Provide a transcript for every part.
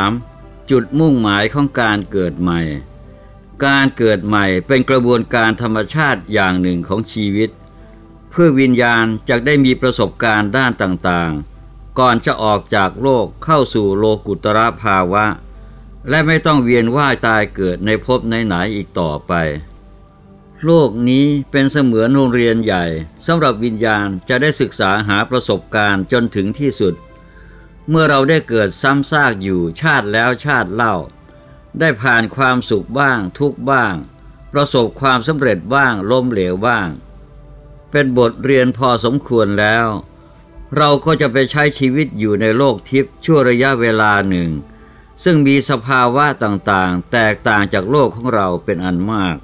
3. จุดมุ่งหมายของการเกิดใหม่ การเกิดใหม่เป็นกระบวนการธรรมชาติอย่างหนึ่งของชีวิต เพื่อวิญญาณจะได้มีประสบการณ์ด้านต่างๆ ก่อนจะออกจากโลกเข้าสู่โลกุตระภาวะ และไม่ต้องเวียนว่ายตายเกิดในภพไหนๆอีกต่อไป โลกนี้เป็นเสมือนโรงเรียนใหญ่สำหรับวิญญาณจะได้ศึกษาหาประสบการณ์จนถึงที่สุด เมื่อเราได้เกิดซ้ำซากอยู่ชาติแล้วชาติเล่า ได้ผ่านความสุขบ้างทุกบ้าง ประสบความสำเร็จบ้างล้มเหลวบ้าง เป็นบทเรียนพอสมควรแล้ว เราก็จะไปใช้ชีวิตอยู่ในโลกทิพย์ชั่วระยะเวลาหนึ่ง ซึ่งมีสภาวะต่างๆ แตกต่างจากโลกของเราเป็นอันมาก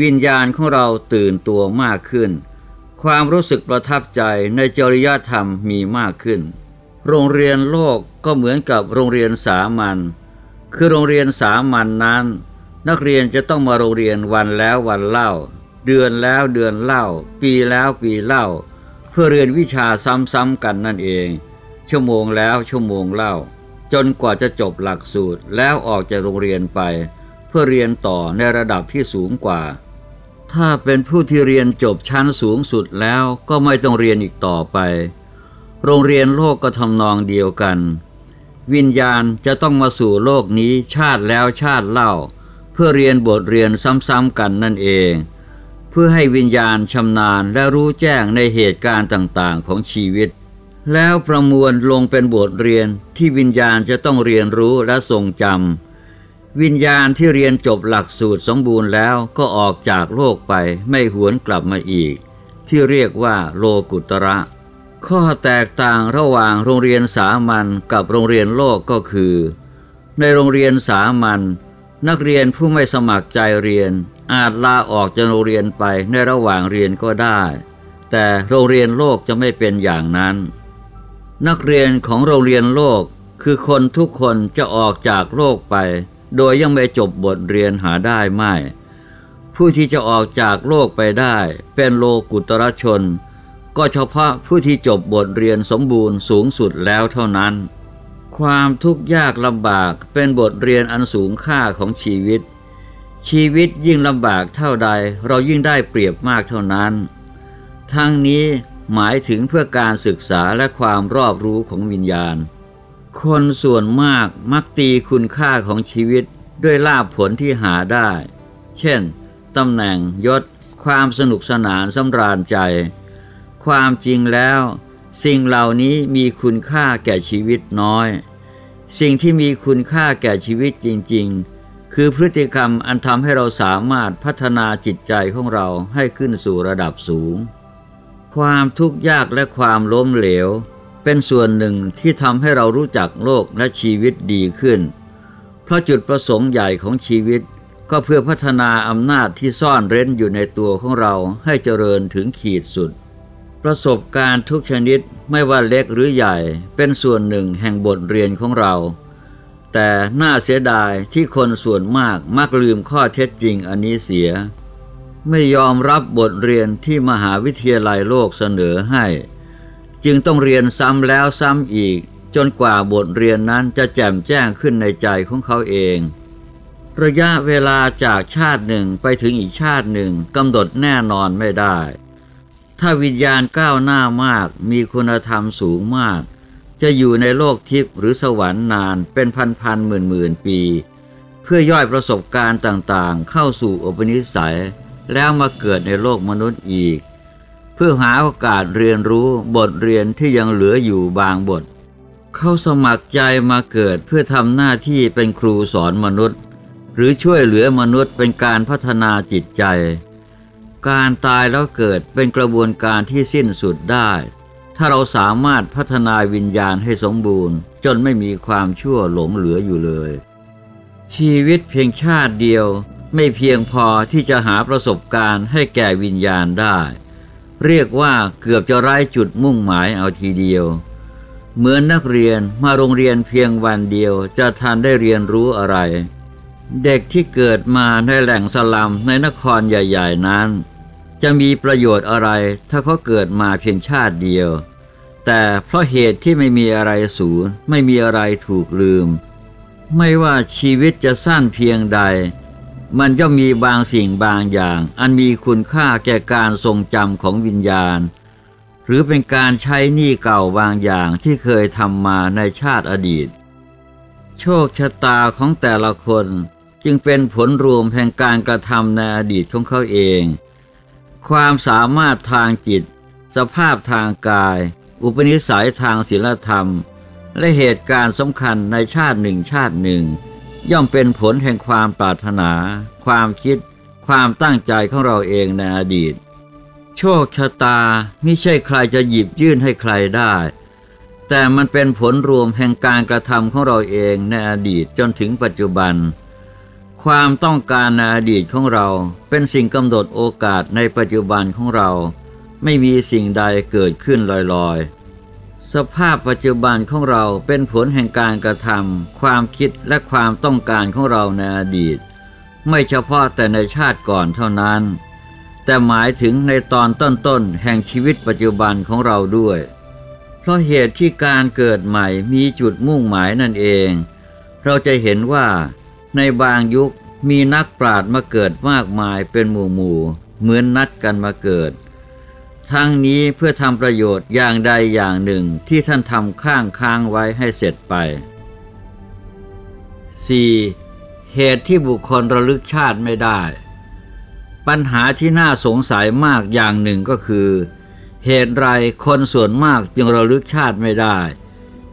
วิญญาณของเราตื่นตัวมากขึ้น ความรู้สึกประทับใจในจริยธรรมมีมากขึ้น โรงเรียนโลกก็เหมือนกับโรงเรียนสามัญ คือโรงเรียนสามัญนนั้น นักเรียนจะต้องมาโรงเรียนวันแล้ววันเล่า เดือนแล้วเดือนเล่า ปีแล้วปีเล่า เพื่อเรียนวิชาซ้ำๆกันนั่นเอง ชั่วโมงแล้วชั่วโมงเล่า จนกว่าจะจบหลักสูตรแล้วออกจากโรงเรียนไป เพื่อเรียนต่อในระดับที่สูงกว่า ถ้าเป็นผู้ที่เรียนจบชั้นสูงสุดแล้วก็ไม่ต้องเรียนอีกต่อไป โรงเรียนโลกก็ทำนองเดียวกัน วิญญาณจะต้องมาสู่โลกนี้ชาติแล้วชาติเล่า เพื่อเรียนบทเรียนซ้ำๆกันนั่นเอง เพื่อให้วิญญาณชำนาญและรู้แจ้งในเหตุการณ์ต่างๆของชีวิต แล้วประมวลลงเป็นบทเรียนที่วิญญาณจะต้องเรียนรู้และทรงจำวิญญาณที่เรียนจบหลักสูตรสมบูรณ์แล้วก็ออกจากโลกไปไม่หวนกลับมาอีก ที่เรียกว่าโลกุตระ ข้อแตกต่างระหว่างโรงเรียนสามัญกับโรงเรียนโลกก็คือ ในโรงเรียนสามัญนักเรียนผู้ไม่สมัครใจเรียน อาจลาออกจากโรงเรียนไปในระหว่างเรียนก็ได้ แต่โรงเรียนโลกจะไม่เป็นอย่างนั้น นักเรียนของโรงเรียนโลกคือคนทุกคนจะออกจากโลกไป โดยยังไม่จบบทเรียนหาได้ไม่ ผู้ที่จะออกจากโลกไปได้ เป็นโลกุตรชน ก็เฉพาะผู้ที่จบบทเรียนสมบูรณ์สูงสุดแล้วเท่านั้น ความทุกข์ยากลำบากเป็นบทเรียนอันสูงค่าของชีวิต ชีวิตยิ่งลำบากเท่าใดเรายิ่งได้เปรียบมากเท่านั้น ทั้งนี้หมายถึงเพื่อการศึกษาและความรอบรู้ของวิญญาณ คนส่วนมากมักตีคุณค่าของชีวิตด้วยลาภผลที่หาได้ เช่น ตำแหน่งยศ ความสนุกสนานสำราญใจ ความจริงแล้ว สิ่งเหล่านี้มีคุณค่าแก่ชีวิตน้อย สิ่งที่มีคุณค่าแก่ชีวิตจริง ๆ คือพฤติกรรมอันทำให้เราสามารถพัฒนาจิตใจของเราให้ขึ้นสู่ระดับสูง ความทุกข์ยากและความล้มเหลว เป็นส่วนหนึ่งที่ทำให้เรารู้จักโลกและชีวิตดีขึ้น เพราะจุดประสงค์ใหญ่ของชีวิตก็เพื่อพัฒนาอำนาจที่ซ่อนเร้นอยู่ในตัวของเราให้เจริญถึงขีดสุด ประสบการณ์ทุกชนิดไม่ว่าเล็กหรือใหญ่เป็นส่วนหนึ่งแห่งบทเรียนของเรา แต่น่าเสียดายที่คนส่วนมากมักลืมข้อเท็จจริงอันนี้เสีย ไม่ยอมรับบทเรียนที่มหาวิทยาลัยโลกเสนอให้ จึงต้องเรียนซ้ำแล้วซ้ำอีก จนกว่าบทเรียนนั้นจะแจ่มแจ้งขึ้นในใจของเขาเอง ระยะเวลาจากชาติหนึ่งไปถึงอีกชาติหนึ่งกำหนดแน่นอนไม่ได้ ถ้าวิญญาณก้าวหน้ามากมีคุณธรรมสูงมาก จะอยู่ในโลกทิพย์หรือสวรรค์นานเป็นพันพันหมื่นหมื่นปี เพื่อย่อยประสบการณ์ต่างๆ เข้าสู่อุปนิสัย แล้วมาเกิดในโลกมนุษย์อีก เพื่อหาโอกาสเรียนรู้บทเรียนที่ยังเหลืออยู่บางบท เขาสมัครใจมาเกิดเพื่อทำหน้าที่เป็นครูสอนมนุษย์ หรือช่วยเหลือมนุษย์เป็นการพัฒนาจิตใจ การตายแล้วเกิดเป็นกระบวนการที่สิ้นสุดได้ ถ้าเราสามารถพัฒนาวิญญาณให้สมบูรณ์ จนไม่มีความชั่วหลงเหลืออยู่เลย ชีวิตเพียงชาติเดียวไม่เพียงพอที่จะหาประสบการณ์ให้แก่วิญญาณได้ เรียกว่าเกือบจะไร้จุดมุ่งหมายเอาทีเดียว เหมือนนักเรียนมาโรงเรียนเพียงวันเดียวจะทันได้เรียนรู้อะไร เด็กที่เกิดมาในแหล่งสลัมในนครใหญ่ ๆ นั้น จะมีประโยชน์อะไรถ้าเขาเกิดมาเพียงชาติเดียว แต่เพราะเหตุที่ไม่มีอะไรสูญไม่มีอะไรถูกลืม ไม่ว่าชีวิตจะสั้นเพียงใด มันย่อมมีบางสิ่งบางอย่าง อันมีคุณค่าแก่การทรงจำของวิญญาณ หรือเป็นการใช้หนี้เก่าบางอย่างที่เคยทำมาในชาติอดีต โชคชะตาของแต่ละคน จึงเป็นผลรวมแห่งการกระทำในอดีตของเขาเอง ความสามารถทางจิต สภาพทางกาย อุปนิสัยทางศีลธรรม และเหตุการณ์สำคัญในชาติหนึ่งชาติหนึ่ง ย่อมเป็นผลแห่งความปรารถนา ความคิด ความตั้งใจของเราเองในอดีต โชคชะตาไม่ใช่ใครจะหยิบยื่นให้ใครได้ แต่มันเป็นผลรวมแห่งการกระทำของเราเองในอดีตจนถึงปัจจุบัน ความต้องการในอดีตของเราเป็นสิ่งกำหนดโอกาสในปัจจุบันของเรา ไม่มีสิ่งใดเกิดขึ้นลอยๆ สภาพปัจจุบันของเราเป็นผลแห่งการกระทำความคิดและความต้องการของเราในอดีต ไม่เฉพาะแต่ในชาติก่อนเท่านั้น แต่หมายถึงในตอนต้นๆแห่งชีวิตปัจจุบันของเราด้วย เพราะเหตุที่การเกิดใหม่มีจุดมุ่งหมายนั่นเอง เราจะเห็นว่า ในบางยุคมีนักปราชญ์มาเกิดมากมายเป็นหมู่หมู่เหมือนนัดกันมาเกิด ทั้งนี้เพื่อทำประโยชน์อย่างใดอย่างหนึ่งที่ท่านทำข้างค้างไว้ให้เสร็จไป 4. เหตุที่บุคคลระลึกชาติไม่ได้ ปัญหาที่น่าสงสัยมากอย่างหนึ่งก็คือ เหตุไรคนส่วนมากจึงระลึกชาติไม่ได้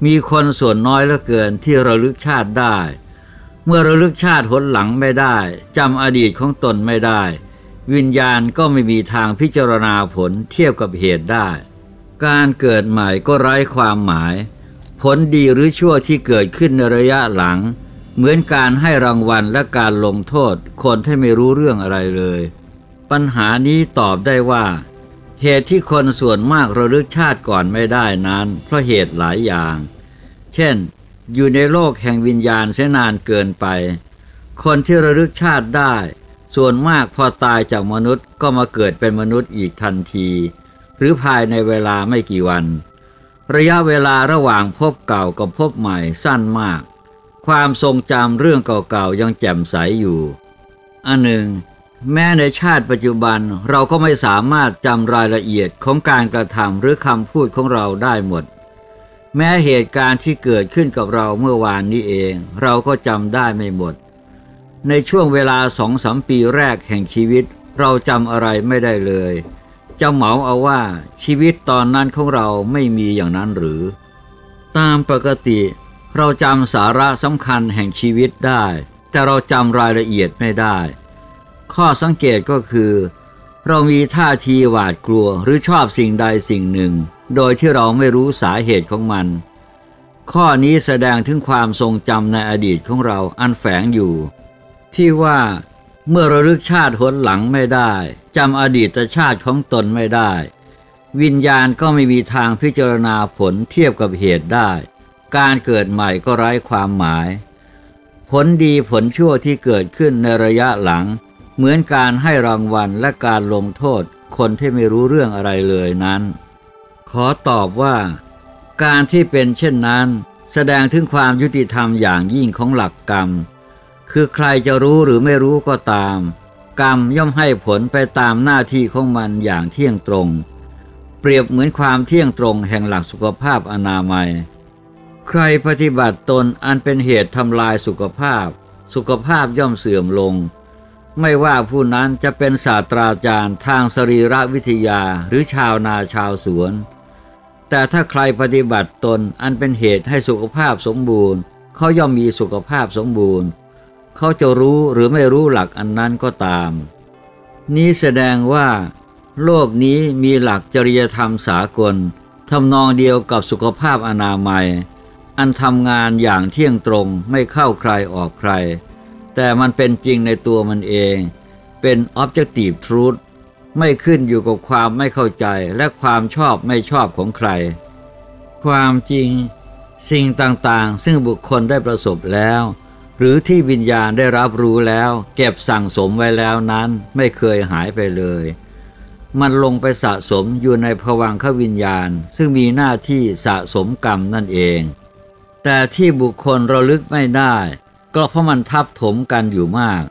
มีคนส่วนน้อยเหลือเกินที่ระลึกชาติได้ เมื่อระลึกชาติหนหลังไม่ได้จำอดีตของตนไม่ได้ วิญญาณก็ไม่มีทางพิจารณาผลเทียบกับเหตุได้ การเกิดใหม่ก็ไร้ความหมาย ผลดีหรือชั่วที่เกิดขึ้นในระยะหลัง เหมือนการให้รางวัลและการลงโทษคนที่ไม่รู้เรื่องอะไรเลย ปัญหานี้ตอบได้ว่า เหตุที่คนส่วนมากระลึกชาติก่อนไม่ได้นั้น เพราะเหตุหลายอย่าง เช่น อยู่ในโลกแห่งวิญญาณเสียนานเกินไป คนที่ระลึกชาติได้ ส่วนมากพอตายจากมนุษย์ก็มาเกิดเป็นมนุษย์อีกทันที หรือภายในเวลาไม่กี่วัน ระยะเวลาระหว่างพบเก่ากับพบใหม่สั้นมาก ความทรงจำเรื่องเก่าๆยังแจ่มใสอยู่อันหนึ่งแม้ในชาติปัจจุบันเราก็ไม่สามารถจำรายละเอียดของการกระทำหรือคำพูดของเราได้หมด แม้เหตุการณ์ที่เกิดขึ้นกับเราเมื่อวานนี้เอง เราก็จำได้ไม่หมด ในช่วงเวลาสองสามปีแรกแห่งชีวิต เราจำอะไรไม่ได้เลยจะเหมาเอาว่าชีวิตตอนนั้นของเราไม่มีอย่างนั้นหรือ ตามปกติ เราจำสาระสำคัญแห่งชีวิตได้ แต่เราจำรายละเอียดไม่ได้ ข้อสังเกตก็คือ เรามีท่าทีหวาดกลัวหรือชอบสิ่งใดสิ่งหนึ่ง โดยที่เราไม่รู้สาเหตุของมัน ข้อนี้แสดงถึงความทรงจำในอดีตของเราอันแฝงอยู่ ที่ว่าเมื่อระลึกชาติหนหลังไม่ได้จำอดีตชาติของตนไม่ได้ วิญญาณก็ไม่มีทางพิจารณาผลเทียบกับเหตุได้ การเกิดใหม่ก็ไร้ความหมาย ผลดีผลชั่วที่เกิดขึ้นในระยะหลัง เหมือนการให้รางวัลและการลงโทษคนที่ไม่รู้เรื่องอะไรเลยนั้น ขอตอบว่า การที่เป็นเช่นนั้น แสดงถึงความยุติธรรมอย่างยิ่งของหลักกรรม คือใครจะรู้หรือไม่รู้ก็ตาม กรรมย่อมให้ผลไปตามหน้าที่ของมันอย่างเที่ยงตรง เปรียบเหมือนความเที่ยงตรงแห่งหลักสุขภาพอนามัย ใครปฏิบัติตนอันเป็นเหตุทำลายสุขภาพ สุขภาพย่อมเสื่อมลงไม่ว่าผู้นั้นจะเป็นศาสตราจารย์ทางสรีรวิทยาหรือชาวนาชาวสวน แต่ถ้าใครปฏิบัติตนอันเป็นเหตุให้สุขภาพสมบูรณ์ เขาย่อมมีสุขภาพสมบูรณ์ เขาจะรู้หรือไม่รู้หลักอันนั้นก็ตาม นี้แสดงว่า โลกนี้มีหลักจริยธรรมสากลทำนองเดียวกับสุขภาพอนามัย อันทำงานอย่างเที่ยงตรงไม่เข้าใครออกใคร แต่มันเป็นจริงในตัวมันเอง เป็น objective truth ไม่ขึ้นอยู่กับความไม่เข้าใจและความชอบไม่ชอบของใคร ความจริง สิ่งต่างๆ ซึ่งบุคคลได้ประสบแล้ว หรือที่วิญญาณได้รับรู้แล้ว เก็บสั่งสมไว้แล้วนั้นไม่เคยหายไปเลย มันลงไปสะสมอยู่ในภวังควิญญาณ ซึ่งมีหน้าที่สะสมกรรมนั่นเอง แต่ที่บุคคลระลึกไม่ได้ ก็เพราะมันทับถมกันอยู่มาก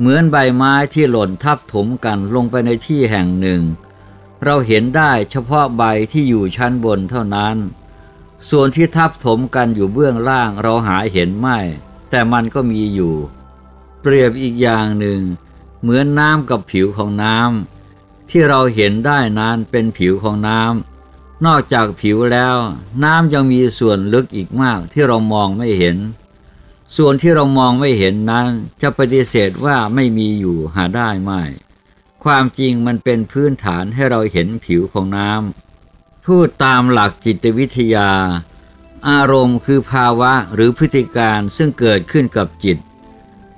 เหมือนใบไม้ที่หล่นทับถมกันลงไปในที่แห่งหนึ่ง เราเห็นได้เฉพาะใบที่อยู่ชั้นบนเท่านั้น ส่วนที่ทับถมกันอยู่เบื้องล่างเราหาเห็นไม่ แต่มันก็มีอยู่ เปรียบอีกอย่างหนึ่ง เหมือนน้ำกับผิวของน้ำที่เราเห็นได้นั้นเป็นผิวของน้ำนอกจากผิวแล้ว น้ำยังมีส่วนลึกอีกมากที่เรามองไม่เห็น ส่วนที่เรามองไม่เห็นนั้น จะปฏิเสธว่าไม่มีอยู่หาได้ไม่ ความจริงมันเป็นพื้นฐานให้เราเห็นผิวของน้ำพูดตามหลักจิตวิทยา อารมณ์คือภาวะหรือพฤติการซึ่งเกิดขึ้นกับจิต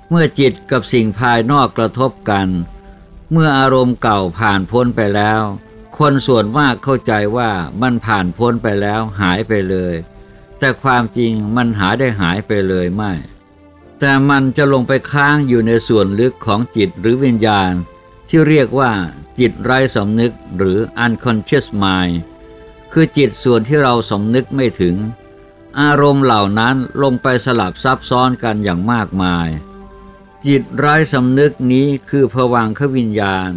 เมื่อจิตกับสิ่งภายนอกกระทบกัน เมื่ออารมณ์เก่าผ่านพ้นไปแล้ว คนส่วนมากเข้าใจว่ามันผ่านพ้นไปแล้วหายไปเลย แต่ความจริงมันหาได้หายไปเลยไม่ แต่มันจะลงไปค้างอยู่ในส่วนลึกของจิตหรือวิญญาณ ที่เรียกว่าจิตไร้สำนึกหรือ unconscious mind คือจิตส่วนที่เราสำนึกไม่ถึง อารมณ์เหล่านั้นลงไปสลับซับซ้อนกันอย่างมากมาย จิตไร้สำนึกนี้คือผวังขวิญญาณ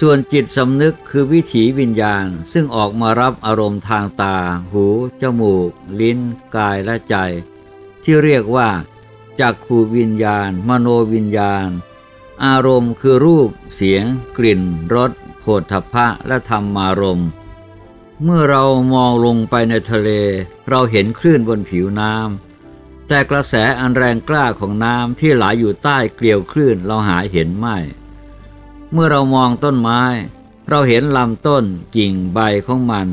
ส่วนจิตสำนึกคือวิถีวิญญาณซึ่งออกมารับอารมณ์ทางตา หู จมูก ลิ้น กายและใจ ที่เรียกว่าจักขูวิญญาณ มโนวิญญาณ อารมณ์คือรูป เสียง กลิ่นรสโผฏฐัพพะและธรรมารมณ์ เมื่อเรามองลงไปในทะเล เราเห็นคลื่นบนผิวน้ำแต่กระแสอันแรงกล้าของน้ำที่ไหลยอยู่ใต้เกลียวคลื่นเราหาเห็นไม่ เมื่อเรามองต้นไม้ เราเห็นลำต้นกิ่งใบของมัน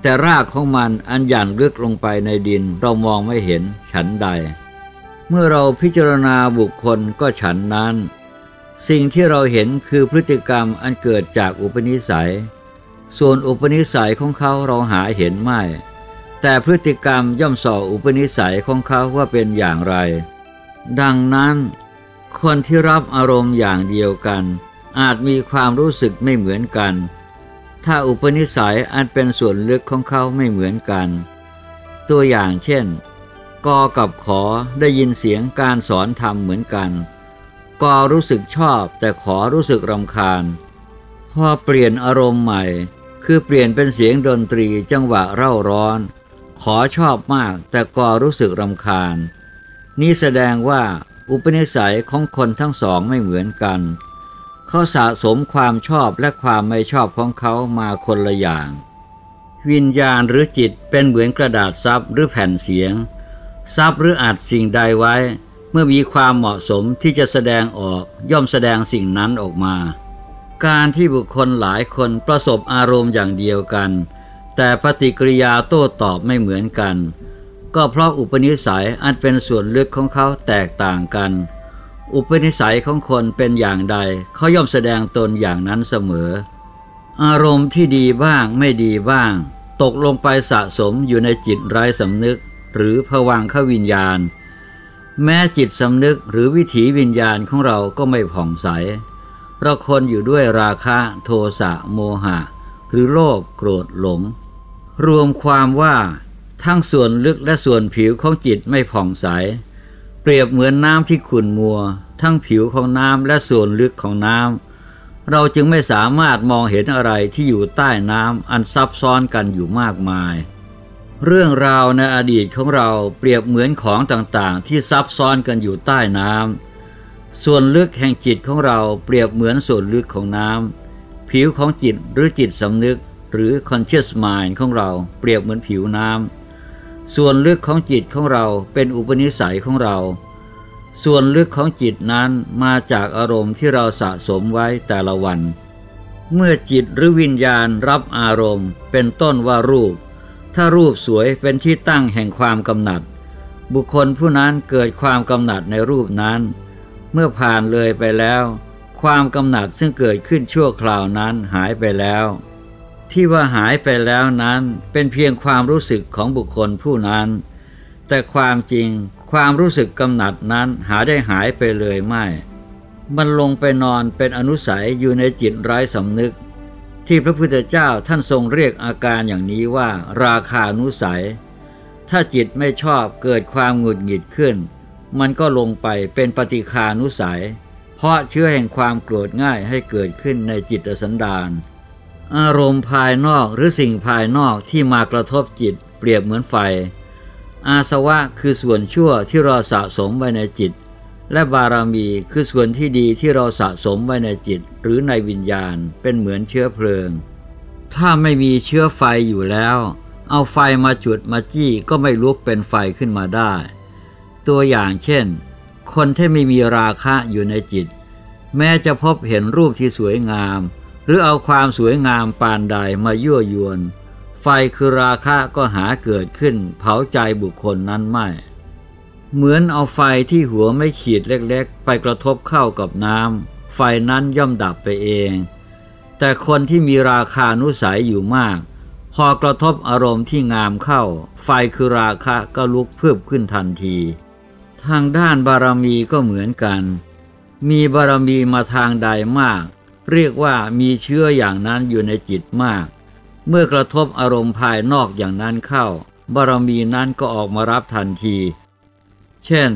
แต่รากของมันอันหย่นลึกลงไปในดินเรามองไม่เห็นฉันใด เมื่อเราพิจารณาบุคคลก็ฉันนั้น สิ่งที่เราเห็นคือพฤติกรรมอันเกิดจากอุปนิสัย ส่วนอุปนิสัยของเขาเราหาเห็นไม่ แต่พฤติกรรมย่อมส่ออุปนิสัยของเขาว่าเป็นอย่างไร ดังนั้นคนที่รับอารมณ์อย่างเดียวกัน อาจมีความรู้สึกไม่เหมือนกัน ถ้าอุปนิสัยอันเป็นส่วนลึกของเขาไม่เหมือนกัน ตัวอย่างเช่น กอกับขอได้ยินเสียงการสอนธรรมเหมือนกันกอรู้สึกชอบแต่ขอรู้สึกรำคาญ พอเปลี่ยนอารมณ์ใหม่ คือเปลี่ยนเป็นเสียงดนตรีจังหวะเร่าร้อน ขอชอบมากแต่กอรู้สึกรำคาญ นี่แสดงว่าอุปนิสัยของคนทั้งสองไม่เหมือนกัน เขาสะสมความชอบและความไม่ชอบของเขามาคนละอย่าง วิญญาณหรือจิตเป็นเหมือนกระดาษซับหรือแผ่นเสียง ซับหรืออัดสิ่งใดไว้ เมื่อมีความเหมาะสมที่จะแสดงออกย่อมแสดงสิ่งนั้นออกมา การที่บุคคลหลายคนประสบอารมณ์อย่างเดียวกัน แต่ปฏิกิริยาโต้ตอบไม่เหมือนกัน ก็เพราะอุปนิสัยอันเป็นส่วนลึกของเขาแตกต่างกัน อุปนิสัยของคนเป็นอย่างใดเขาย่อมแสดงตนอย่างนั้นเสมอ อารมณ์ที่ดีบ้างไม่ดีบ้าง ตกลงไปสะสมอยู่ในจิตไร้สำนึก หรือผวังขวิญญาณ แม้จิตสำนึกหรือวิถีวิญญาณของเราก็ไม่ผ่องใส เราคนอยู่ด้วยราคะโทสะโมหะ หรือโลภโกรธหลง รวมความว่าทั้งส่วนลึกและส่วนผิวของจิตไม่ผ่องใส เปรียบเหมือนน้ำที่ขุ่นมัว ทั้งผิวของน้ำและส่วนลึกของน้ำเราจึงไม่สามารถมองเห็นอะไรที่อยู่ใต้น้ำอันซับซ้อนกันอยู่มากมาย เรื่องราวในอดีตของเราเปรียบเหมือนของต่างๆ ที่ซับซ้อนกันอยู่ใต้น้ำส่วนลึกแห่งจิตของเราเปรียบเหมือนส่วนลึกของน้ำผิวของจิตหรือจิตสำนึก หรือ conscious mind ของเราเปรียบเหมือนผิวน้ำ ส่วนลึกของจิตของเราเป็นอุปนิสัยของเรา ส่วนลึกของจิตนั้นมาจากอารมณ์ที่เราสะสมไว้แต่ละวัน เมื่อจิตหรือวิญญาณรับอารมณ์ เป็นต้นว่ารูป ถ้ารูปสวยเป็นที่ตั้งแห่งความกำหนัด บุคคลผู้นั้นเกิดความกำหนัดในรูปนั้น เมื่อผ่านเลยไปแล้ว ความกำหนัดซึ่งเกิดขึ้นชั่วคราวนั้นหายไปแล้ว ที่ว่าหายไปแล้วนั้นเป็นเพียงความรู้สึกของบุคคลผู้นั้น แต่ความจริงความรู้สึกกำหนัดนั้นหาได้หายไปเลยไม่ มันลงไปนอนเป็นอนุสัยอยู่ในจิตไร้สำนึก ที่พระพุทธเจ้าท่านทรงเรียกอาการอย่างนี้ว่า ราคานุสัย ถ้าจิตไม่ชอบเกิดความหงุดหงิดขึ้น มันก็ลงไปเป็นปฏิคานุสัย เพราะเชื้อแห่งความโกรธง่ายให้เกิดขึ้นในจิตสันดาน อารมณ์ภายนอกหรือสิ่งภายนอกที่มากระทบจิตเปรียบเหมือนไฟ อาสวะคือส่วนชั่วที่เราสะสมไว้ในจิต และบารมีคือส่วนที่ดีที่เราสะสมไว้ในจิต หรือในวิญญาณเป็นเหมือนเชื้อเพลิง ถ้าไม่มีเชื้อไฟอยู่แล้ว เอาไฟมาจุดมาจี้ก็ไม่ลุกเป็นไฟขึ้นมาได้ ตัวอย่างเช่น คนที่ไม่มีราคะอยู่ในจิต แม้จะพบเห็นรูปที่สวยงาม หรือเอาความสวยงามปานใดมายั่วยวน ไฟคือราคะก็หาเกิดขึ้นเผาใจบุคคลนั้นไม่ เหมือนเอาไฟที่หัวไม่ขีดเล็กๆ ไปกระทบเข้ากับน้ำไฟนั้นย่อมดับไปเอง แต่คนที่มีราคานุสัยอยู่มาก พอกระทบอารมณ์ที่งามเข้า ไฟคือราคะก็ลุกเพิ่มขึ้นทันที ทางด้านบารมีก็เหมือนกัน มีบารมีมาทางใดมาก เรียกว่ามีเชื้ออย่างนั้นอยู่ในจิตมาก เมื่อกระทบอารมณ์ภายนอกอย่างนั้นเข้า บารมีนั้นก็ออกมารับทันที เช่น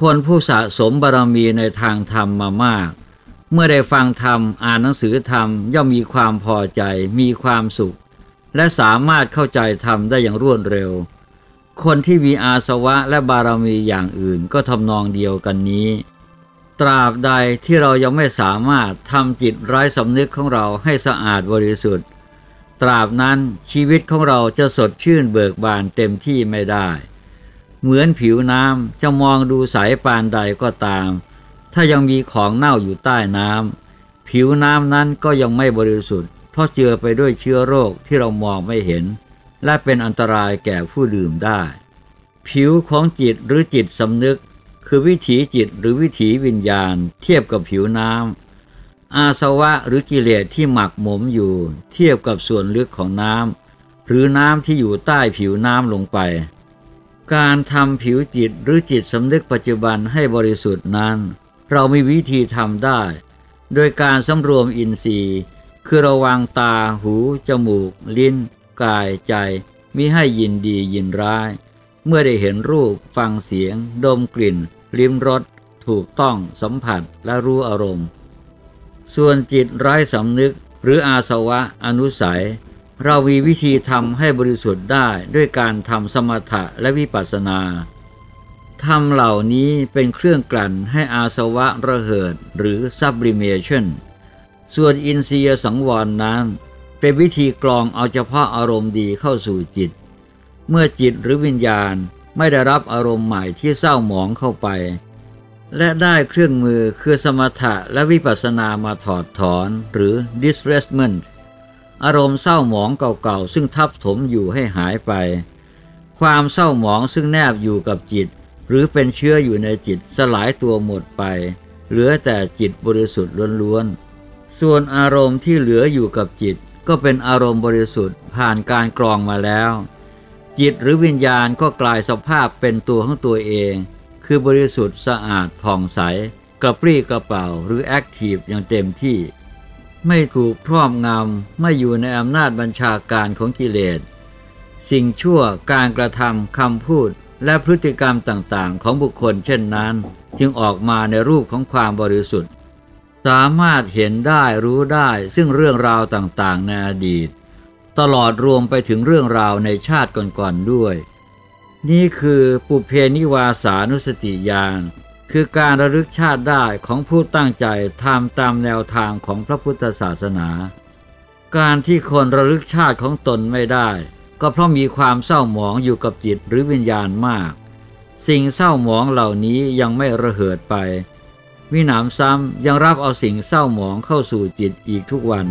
คนผู้สะสมบารมีในทางธรรมมามาก เมื่อได้ฟังธรรมอ่านหนังสือธรรมย่อมมีความพอใจ มีความสุข และสามารถเข้าใจธรรมได้อย่างรวดเร็ว คนที่มีอาสวะและบารมีอย่างอื่นก็ทำนองเดียวกันนี้ ตราบใดที่เรายังไม่สามารถทำจิตไร้สำนึกของเราให้สะอาดบริสุทธิ์ ตราบนั้นชีวิตของเราจะสดชื่นเบิกบานเต็มที่ไม่ได้ เหมือนผิวน้ำจะมองดูใสปานใดก็ตาม ถ้ายังมีของเน่าอยู่ใต้น้ำผิวน้ำนั้นก็ยังไม่บริสุทธิ์ เพราะเจือไปด้วยเชื้อโรคที่เรามองไม่เห็น และเป็นอันตรายแก่ผู้ดื่มได้ ผิวของจิตหรือจิตสำนึก คือวิถีจิตหรือวิถีวิญญาณ เทียบกับผิวน้ำอาสวะหรือกิเลสที่หมักหมมอยู่ เทียบกับส่วนลึกของน้ำหรือน้ำที่อยู่ใต้ผิวน้ำลงไป การทำผิวจิตหรือจิตสำนึกปัจจุบันให้บริสุทธิ์นั้น เรามีวิธีทำได้ โดยการสำรวมอินทรีย์ คือระวังตา หู จมูก ลิ้น กายใจมิให้ยินดียินร้าย เมื่อได้เห็นรูป ฟังเสียง ดมกลิ่น ลิ้มรสถูกต้องสัมผัสและรู้อารมณ์ ส่วนจิตไร้สำนึกหรืออาสวะอนุสัย เรามีวิธีทำให้บริสุทธิ์ได้ด้วยการทำสมถะและวิปัสสนาธรรมเหล่านี้เป็นเครื่องกลั่นให้อาสวะระเหิดหรือ sublimation ส่วนอินทรียสังวรนั้น เป็นวิธีกรองเอาเฉพาะอารมณ์ดีเข้าสู่จิต เมื่อจิตหรือวิญญาณ ไม่ได้รับอารมณ์ใหม่ที่เศร้าหมองเข้าไป และได้เครื่องมือคือสมถะและวิปัสสนามาถอดถอนหรือ displacement อารมณ์เศร้าหมองเก่าๆ ซึ่งทับถมอยู่ให้หายไป ความเศร้าหมองซึ่งแนบอยู่กับจิต หรือเป็นเชื้ออยู่ในจิตสลายตัวหมดไป เหลือแต่จิตบริสุทธิ์ล้วนๆ ส่วนอารมณ์ที่เหลืออยู่กับจิต ก็เป็นอารมณ์บริสุทธิ์ผ่านการกรองมาแล้ว จิตหรือวิญญาณก็กลายสภาพเป็นตัวของตัวเอง คือบริสุทธิ์สะอาดผ่องใส กระปรี้กระเป๋าหรือแอคทีฟอย่างเต็มที่ ไม่ถูกครอบงำไม่อยู่ในอำนาจบัญชาการของกิเลส สิ่งชั่วการกระทำคำพูดและพฤติกรรมต่างๆ ของบุคคลเช่นนั้น จึงออกมาในรูปของความบริสุทธิ์ สามารถเห็นได้รู้ได้ซึ่งเรื่องราวต่างๆ ในอดีต ตลอดรวมไปถึงเรื่องราวในชาติก่อนๆด้วย นี่คือปุเพนิวาสานุสติญาณคือการระลึกชาติได้ของผู้ตั้งใจทำตามแนวทางของพระพุทธศาสนา การที่คนระลึกชาติของตนไม่ได้ ก็เพราะมีความเศร้าหมองอยู่กับจิตหรือวิญญาณมาก สิ่งเศร้าหมองเหล่านี้ยังไม่ระเหิดไปมิหนำซ้ำยังรับเอาสิ่งเศร้าหมองเข้าสู่จิตอีกทุกวัน